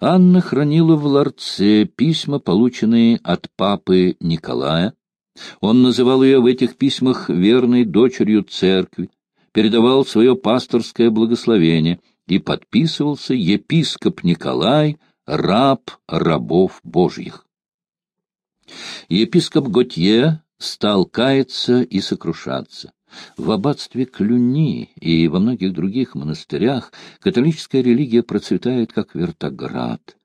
Анна хранила в ларце письма, полученные от папы Николая. Он называл ее в этих письмах верной дочерью церкви, передавал свое пасторское благословение и подписывался епископ Николай, раб рабов Божьих. Епископ Готье стал каяться и сокрушаться. В аббатстве Клюни и во многих других монастырях католическая религия процветает как вертоград.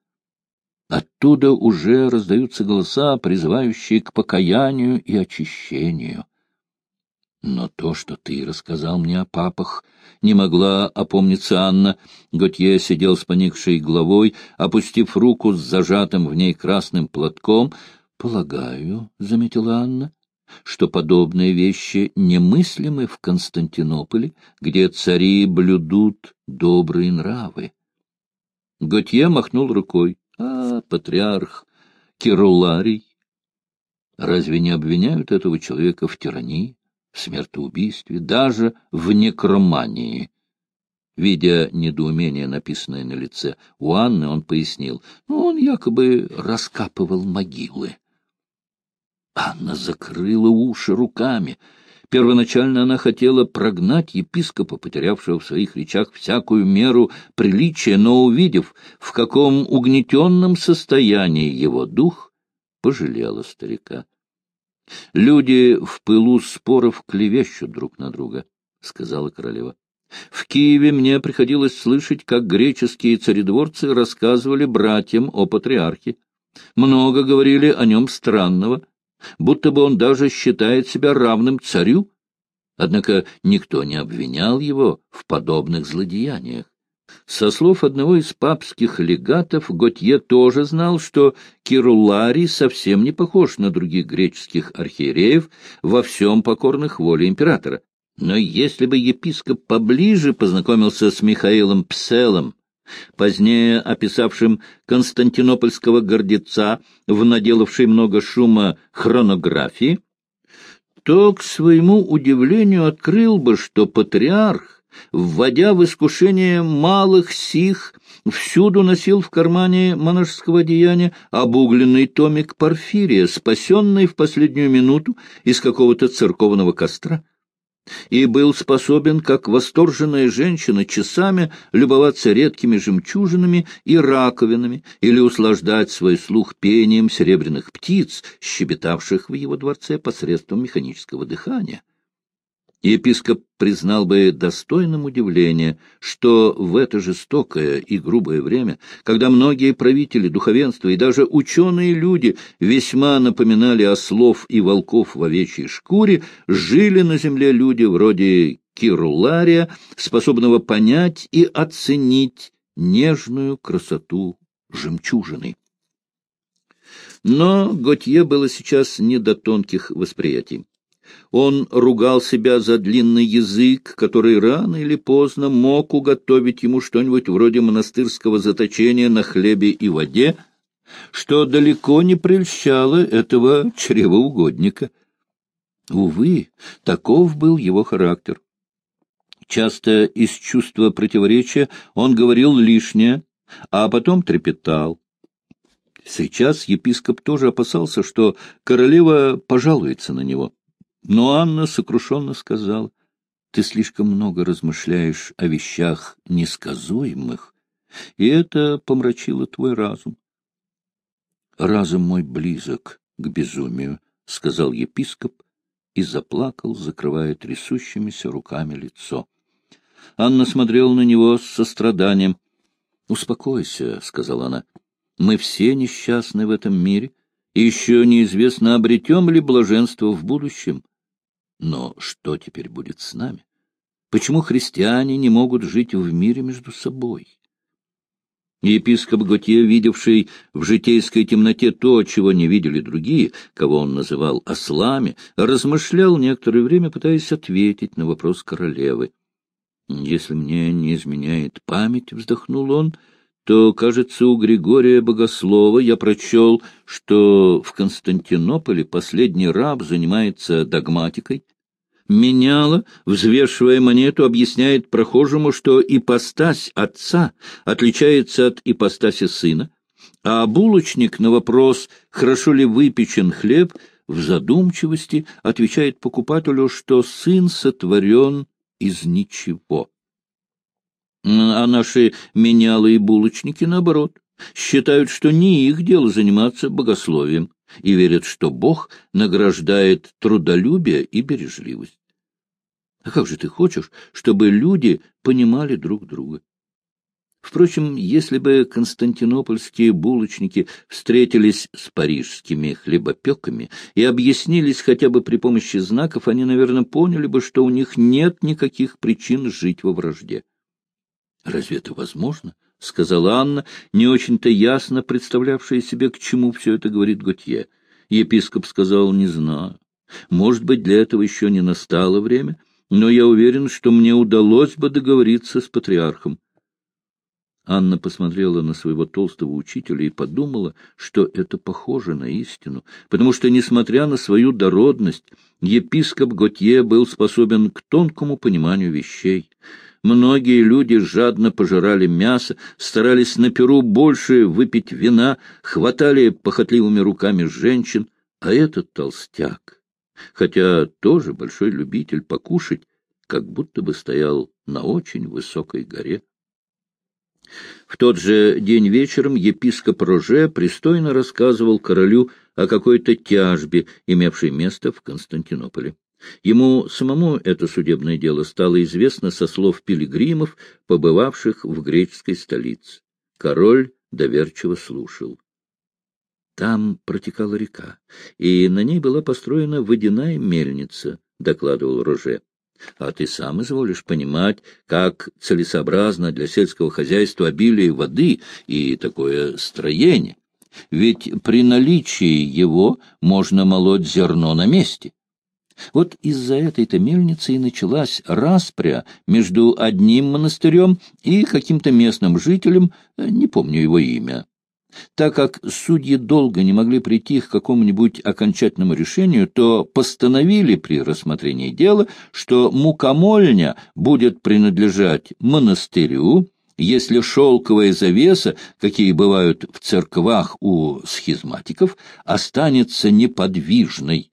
Оттуда уже раздаются голоса, призывающие к покаянию и очищению. Но то, что ты рассказал мне о папах, не могла опомниться Анна. Готье сидел с поникшей головой, опустив руку с зажатым в ней красным платком. — Полагаю, — заметила Анна, что подобные вещи немыслимы в Константинополе, где цари блюдут добрые нравы. Готье махнул рукой. А, патриарх Кируларий! Разве не обвиняют этого человека в тирании, в смертоубийстве, даже в некромании? Видя недоумение, написанное на лице у Анны, он пояснил, ну, он якобы раскапывал могилы. Анна закрыла уши руками. Первоначально она хотела прогнать епископа, потерявшего в своих речах всякую меру приличия, но, увидев, в каком угнетенном состоянии его дух, пожалела старика. — Люди в пылу споров клевещут друг на друга, — сказала королева. В Киеве мне приходилось слышать, как греческие царедворцы рассказывали братьям о патриархе. Много говорили о нем странного — будто бы он даже считает себя равным царю. Однако никто не обвинял его в подобных злодеяниях. Со слов одного из папских легатов, Готье тоже знал, что Кируларий совсем не похож на других греческих архиереев, во всем покорных воле императора. Но если бы епископ поближе познакомился с Михаилом Пселом, позднее описавшим константинопольского гордеца в наделавшей много шума хронографии, то, к своему удивлению, открыл бы, что патриарх, вводя в искушение малых сих, всюду носил в кармане монашеского одеяния обугленный томик Порфирия, спасенный в последнюю минуту из какого-то церковного костра и был способен, как восторженная женщина, часами любоваться редкими жемчужинами и раковинами или услаждать свой слух пением серебряных птиц, щебетавших в его дворце посредством механического дыхания. Епископ признал бы достойным удивления, что в это жестокое и грубое время, когда многие правители, духовенства и даже ученые люди весьма напоминали ослов и волков в овечьей шкуре, жили на земле люди вроде Кирулария, способного понять и оценить нежную красоту жемчужины. Но Готье было сейчас не до тонких восприятий. Он ругал себя за длинный язык, который рано или поздно мог уготовить ему что-нибудь вроде монастырского заточения на хлебе и воде, что далеко не прельщало этого чревоугодника. Увы, таков был его характер. Часто из чувства противоречия он говорил лишнее, а потом трепетал. Сейчас епископ тоже опасался, что королева пожалуется на него. Но Анна сокрушенно сказала, — Ты слишком много размышляешь о вещах несказуемых, и это помрачило твой разум. — Разум мой близок к безумию, — сказал епископ и заплакал, закрывая трясущимися руками лицо. Анна смотрела на него с состраданием. — Успокойся, — сказала она, — мы все несчастны в этом мире, и еще неизвестно, обретем ли блаженство в будущем. — но что теперь будет с нами? Почему христиане не могут жить в мире между собой? Епископ Готье, видевший в житейской темноте то, чего не видели другие, кого он называл ослами, размышлял некоторое время, пытаясь ответить на вопрос королевы. «Если мне не изменяет память», — вздохнул он, — то, кажется, у Григория Богослова я прочел, что в Константинополе последний раб занимается догматикой, Меняла, взвешивая монету, объясняет прохожему, что ипостась отца отличается от ипостаси сына, а булочник на вопрос, хорошо ли выпечен хлеб, в задумчивости отвечает покупателю, что сын сотворен из ничего. А наши менялы и булочники, наоборот, считают, что не их дело заниматься богословием, и верят, что Бог награждает трудолюбие и бережливость. А как же ты хочешь, чтобы люди понимали друг друга? Впрочем, если бы константинопольские булочники встретились с парижскими хлебопеками и объяснились хотя бы при помощи знаков, они, наверное, поняли бы, что у них нет никаких причин жить во вражде. «Разве это возможно?» — сказала Анна, не очень-то ясно представлявшая себе, к чему все это говорит Готье. Епископ сказал, не знаю. Может быть, для этого еще не настало время, но я уверен, что мне удалось бы договориться с патриархом. Анна посмотрела на своего толстого учителя и подумала, что это похоже на истину, потому что, несмотря на свою дородность, епископ Готье был способен к тонкому пониманию вещей. Многие люди жадно пожирали мясо, старались на перу больше выпить вина, хватали похотливыми руками женщин, а этот толстяк, хотя тоже большой любитель покушать, как будто бы стоял на очень высокой горе. В тот же день вечером епископ Роже пристойно рассказывал королю о какой-то тяжбе, имевшей место в Константинополе. Ему самому это судебное дело стало известно со слов пилигримов, побывавших в греческой столице. Король доверчиво слушал. Там протекала река, и на ней была построена водяная мельница, — докладывал Роже. А ты сам изволишь понимать, как целесообразно для сельского хозяйства обилие воды и такое строение. Ведь при наличии его можно молоть зерно на месте. Вот из-за этой-то мельницы и началась распря между одним монастырем и каким-то местным жителем, э, не помню его имя. Так как судьи долго не могли прийти к какому-нибудь окончательному решению, то постановили при рассмотрении дела, что мукомольня будет принадлежать монастырю, если шелковая завеса, какие бывают в церквах у схизматиков, останется неподвижной,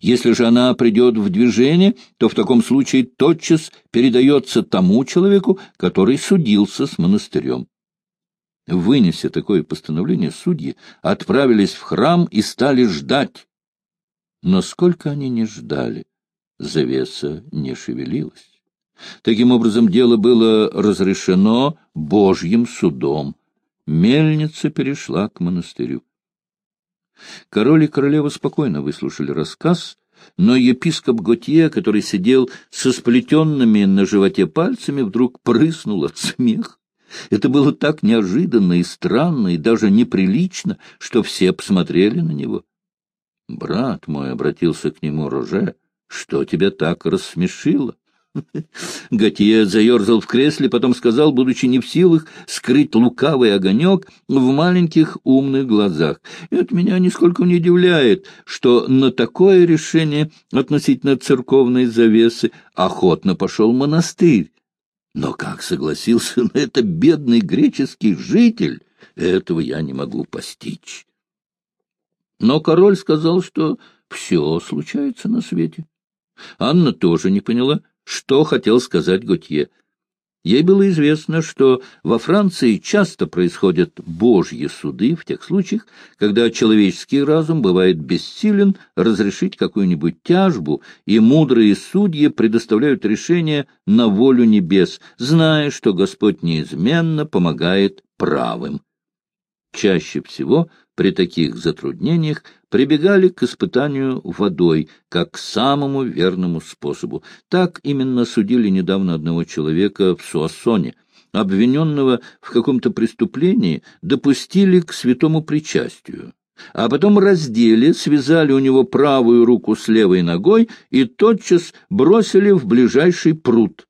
если же она придет в движение, то в таком случае тотчас передается тому человеку, который судился с монастырем. Вынеся такое постановление, судьи отправились в храм и стали ждать. Но сколько они не ждали, завеса не шевелилась. Таким образом, дело было разрешено Божьим судом. Мельница перешла к монастырю. Король и королева спокойно выслушали рассказ, но епископ Готье, который сидел со сплетенными на животе пальцами, вдруг прыснул от смеха. Это было так неожиданно и странно, и даже неприлично, что все посмотрели на него. «Брат мой», — обратился к нему Роже, — «что тебя так рассмешило?» Готье заерзал в кресле, потом сказал, будучи не в силах скрыть лукавый огонек в маленьких умных глазах. Это меня нисколько не удивляет, что на такое решение относительно церковной завесы охотно пошел монастырь. Но как согласился на это бедный греческий житель, этого я не могу постичь. Но король сказал, что все случается на свете. Анна тоже не поняла, что хотел сказать Готье. Ей было известно, что во Франции часто происходят божьи суды в тех случаях, когда человеческий разум бывает бессилен разрешить какую-нибудь тяжбу, и мудрые судьи предоставляют решение на волю небес, зная, что Господь неизменно помогает правым. Чаще всего при таких затруднениях прибегали к испытанию водой, как к самому верному способу. Так именно судили недавно одного человека в Суассоне. Обвиненного в каком-то преступлении допустили к святому причастию. А потом раздели, связали у него правую руку с левой ногой и тотчас бросили в ближайший пруд.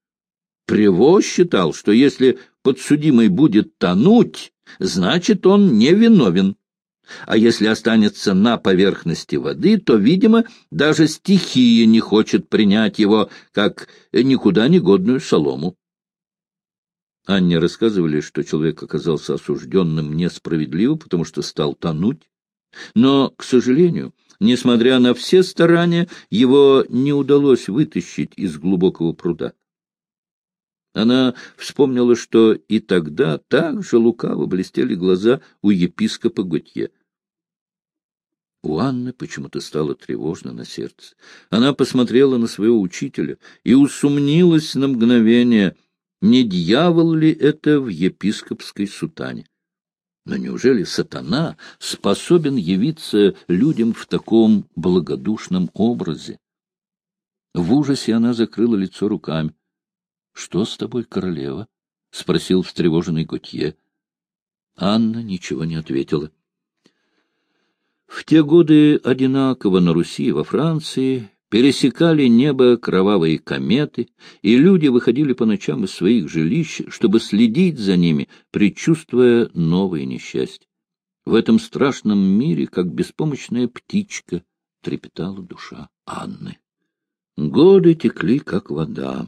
Прево считал, что если подсудимый будет тонуть, значит, он не виновен. А если останется на поверхности воды, то, видимо, даже стихия не хочет принять его как никуда не годную солому. Анне рассказывали, что человек оказался осужденным несправедливо, потому что стал тонуть. Но, к сожалению, несмотря на все старания, его не удалось вытащить из глубокого пруда. Она вспомнила, что и тогда так же лукаво блестели глаза у епископа Готье. У Анны почему-то стало тревожно на сердце. Она посмотрела на своего учителя и усомнилась на мгновение, не дьявол ли это в епископской сутане. Но неужели сатана способен явиться людям в таком благодушном образе? В ужасе она закрыла лицо руками. — Что с тобой, королева? — спросил встревоженный Готье. Анна ничего не ответила. В те годы одинаково на Руси и во Франции пересекали небо кровавые кометы, и люди выходили по ночам из своих жилищ, чтобы следить за ними, предчувствуя новые несчастья. В этом страшном мире, как беспомощная птичка, трепетала душа Анны. Годы текли, как вода.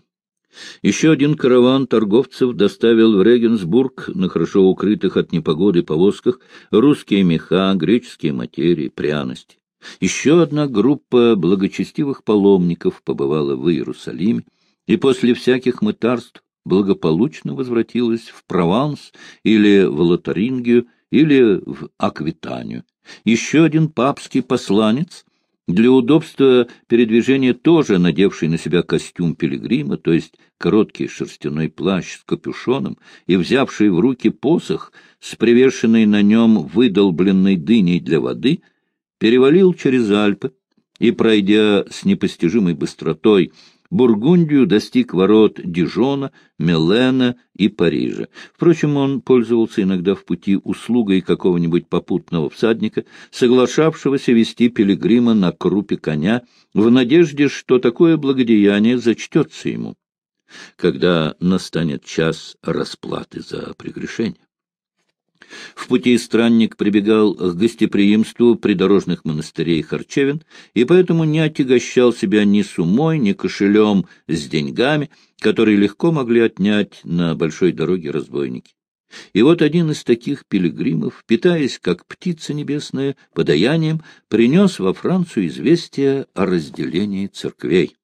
Еще один караван торговцев доставил в Регенсбург на хорошо укрытых от непогоды повозках русские меха, греческие материи, пряности. Еще одна группа благочестивых паломников побывала в Иерусалиме и после всяких мытарств благополучно возвратилась в Прованс или в Лотарингию или в Аквитанию. Еще один папский посланец для удобства передвижения тоже надевший на себя костюм пилигрима, то есть короткий шерстяной плащ с капюшоном, и взявший в руки посох с привешенной на нем выдолбленной дыней для воды, перевалил через Альпы и, пройдя с непостижимой быстротой Бургундию достиг ворот Дижона, Мелена и Парижа. Впрочем, он пользовался иногда в пути услугой какого-нибудь попутного всадника, соглашавшегося вести пилигрима на крупе коня, в надежде, что такое благодеяние зачтется ему, когда настанет час расплаты за прегрешение. В пути странник прибегал к гостеприимству придорожных монастырей харчевин, и поэтому не отягощал себя ни сумой, ни кошелем с деньгами, которые легко могли отнять на большой дороге разбойники. И вот один из таких пилигримов, питаясь как птица небесная подаянием, принес во Францию известие о разделении церквей.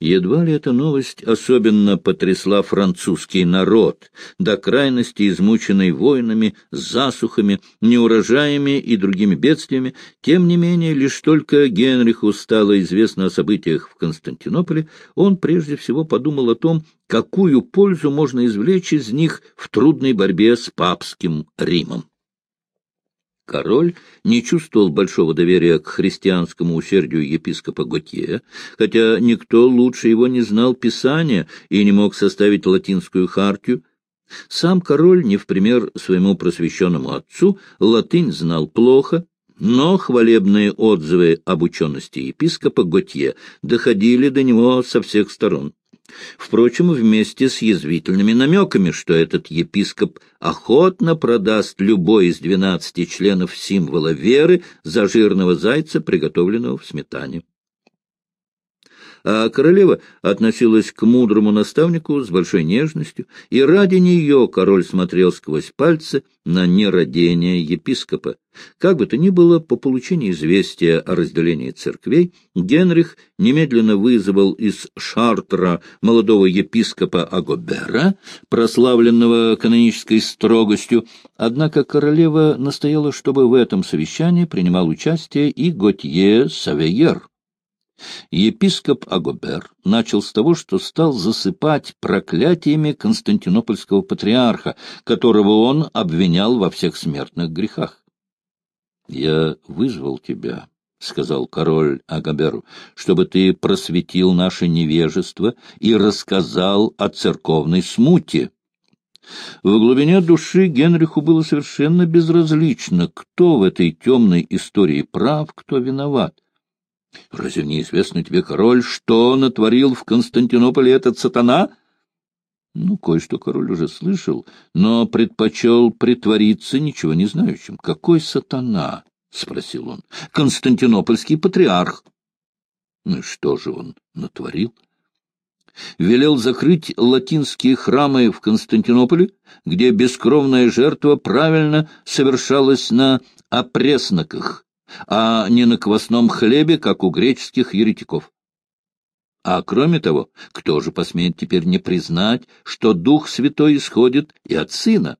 Едва ли эта новость особенно потрясла французский народ, до крайности измученный войнами, засухами, неурожаями и другими бедствиями, тем не менее, лишь только Генриху стало известно о событиях в Константинополе, он прежде всего подумал о том, какую пользу можно извлечь из них в трудной борьбе с папским Римом. Король не чувствовал большого доверия к христианскому усердию епископа Готье, хотя никто лучше его не знал Писания и не мог составить латинскую хартию. Сам король, не в пример своему просвещенному отцу, латынь знал плохо, но хвалебные отзывы об учености епископа Готье доходили до него со всех сторон. Впрочем, вместе с язвительными намеками, что этот епископ охотно продаст любой из двенадцати членов символа веры за жирного зайца, приготовленного в сметане а королева относилась к мудрому наставнику с большой нежностью, и ради нее король смотрел сквозь пальцы на нерадение епископа. Как бы то ни было, по получении известия о разделении церквей, Генрих немедленно вызвал из Шартра молодого епископа Агобера, прославленного канонической строгостью, однако королева настояла, чтобы в этом совещании принимал участие и Готье Савейер. Епископ Агобер начал с того, что стал засыпать проклятиями константинопольского патриарха, которого он обвинял во всех смертных грехах. — Я вызвал тебя, — сказал король Агаберу, — чтобы ты просветил наше невежество и рассказал о церковной смуте. В глубине души Генриху было совершенно безразлично, кто в этой темной истории прав, кто виноват. Разве не известно тебе, король, что натворил в Константинополе этот сатана? Ну, кое-что король уже слышал, но предпочел притвориться ничего не знающим. Какой сатана? — спросил он. — Константинопольский патриарх. Ну и что же он натворил? Велел закрыть латинские храмы в Константинополе, где бескровная жертва правильно совершалась на опресноках, а не на квасном хлебе, как у греческих еретиков. А кроме того, кто же посмеет теперь не признать, что Дух Святой исходит и от Сына?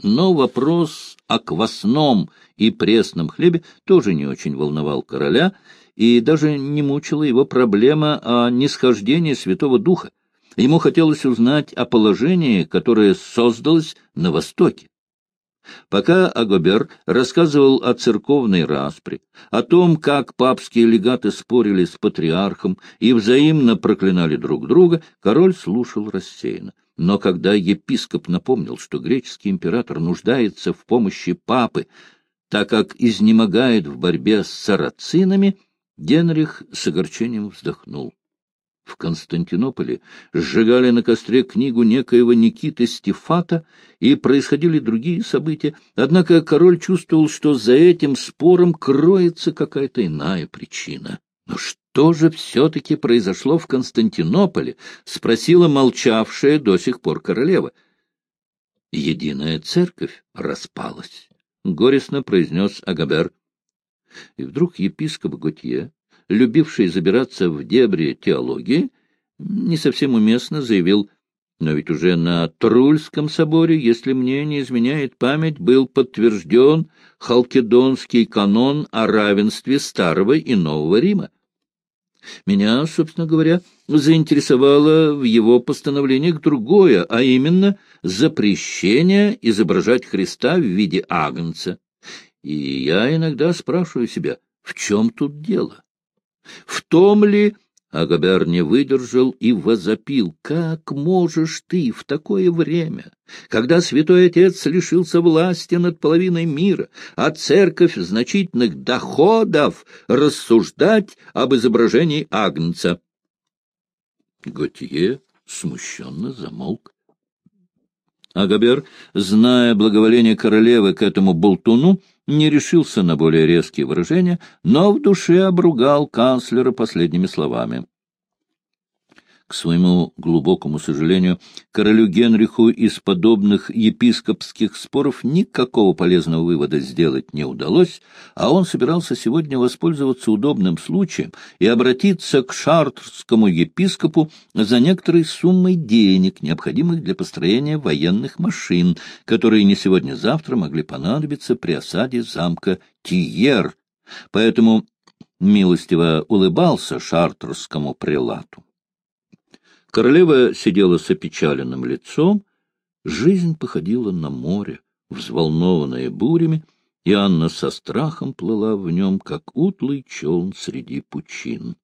Но вопрос о квасном и пресном хлебе тоже не очень волновал короля, и даже не мучила его проблема о нисхождении Святого Духа. Ему хотелось узнать о положении, которое создалось на Востоке. Пока Агобер рассказывал о церковной распре, о том, как папские легаты спорили с патриархом и взаимно проклинали друг друга, король слушал рассеянно. Но когда епископ напомнил, что греческий император нуждается в помощи папы, так как изнемогает в борьбе с сарацинами, Генрих с огорчением вздохнул в Константинополе сжигали на костре книгу некоего Никиты Стефата, и происходили другие события, однако король чувствовал, что за этим спором кроется какая-то иная причина. Но что же все-таки произошло в Константинополе? — спросила молчавшая до сих пор королева. — Единая церковь распалась, — горестно произнес Агабер. И вдруг епископ Готье любивший забираться в дебри теологии, не совсем уместно заявил, но ведь уже на Трульском соборе, если мне не изменяет память, был подтвержден халкидонский канон о равенстве Старого и Нового Рима. Меня, собственно говоря, заинтересовало в его постановлениях другое, а именно запрещение изображать Христа в виде агнца. И я иногда спрашиваю себя, в чем тут дело? В том ли Агабер не выдержал и возопил, «Как можешь ты в такое время, когда святой отец лишился власти над половиной мира, а церковь значительных доходов, рассуждать об изображении Агнца?» Готье смущенно замолк. Агабер, зная благоволение королевы к этому болтуну, не решился на более резкие выражения, но в душе обругал канцлера последними словами. К своему глубокому сожалению, королю Генриху из подобных епископских споров никакого полезного вывода сделать не удалось, а он собирался сегодня воспользоваться удобным случаем и обратиться к шартрскому епископу за некоторой суммой денег, необходимых для построения военных машин, которые не сегодня-завтра могли понадобиться при осаде замка Тиер. Поэтому милостиво улыбался шартрскому прелату. Королева сидела с опечаленным лицом. Жизнь походила на море, взволнованное бурями, и Анна со страхом плыла в нем, как утлый челн среди пучин.